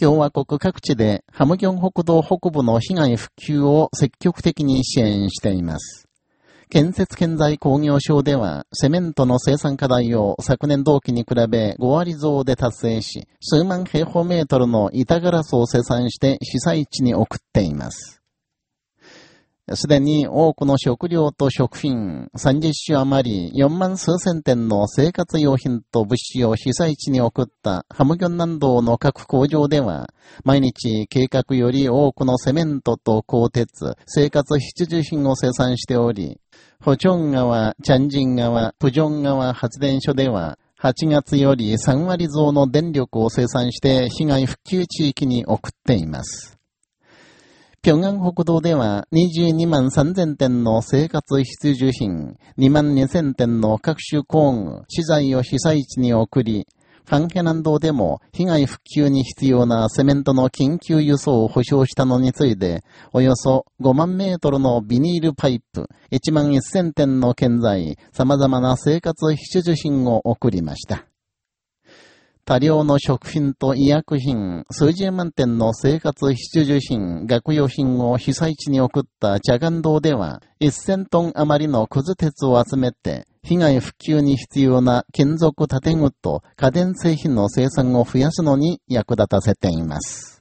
共和国各地でハムギョン北道北部の被害復旧を積極的に支援しています。建設建材工業省では、セメントの生産課題を昨年同期に比べ5割増で達成し、数万平方メートルの板ガラスを生産して被災地に送っています。すでに多くの食料と食品、30種余り4万数千点の生活用品と物資を被災地に送ったハムギョン南道の各工場では、毎日計画より多くのセメントと鋼鉄、生活必需品を生産しており、ホチョン川、チャンジン川、プジョン川発電所では、8月より3割増の電力を生産して被害復旧地域に送っています。平安北道では22万3000点の生活必需品、2万2000点の各種工具、資材を被災地に送り、ファンヘ南道でも被害復旧に必要なセメントの緊急輸送を保証したのについて、およそ5万メートルのビニールパイプ、1万1000点の建材、様々な生活必需品を送りました。多量の食品と医薬品、数十万点の生活必需品、学用品を被災地に送った茶岩堂では、1000トン余りのくず鉄を集めて、被害復旧に必要な金属建具と家電製品の生産を増やすのに役立たせています。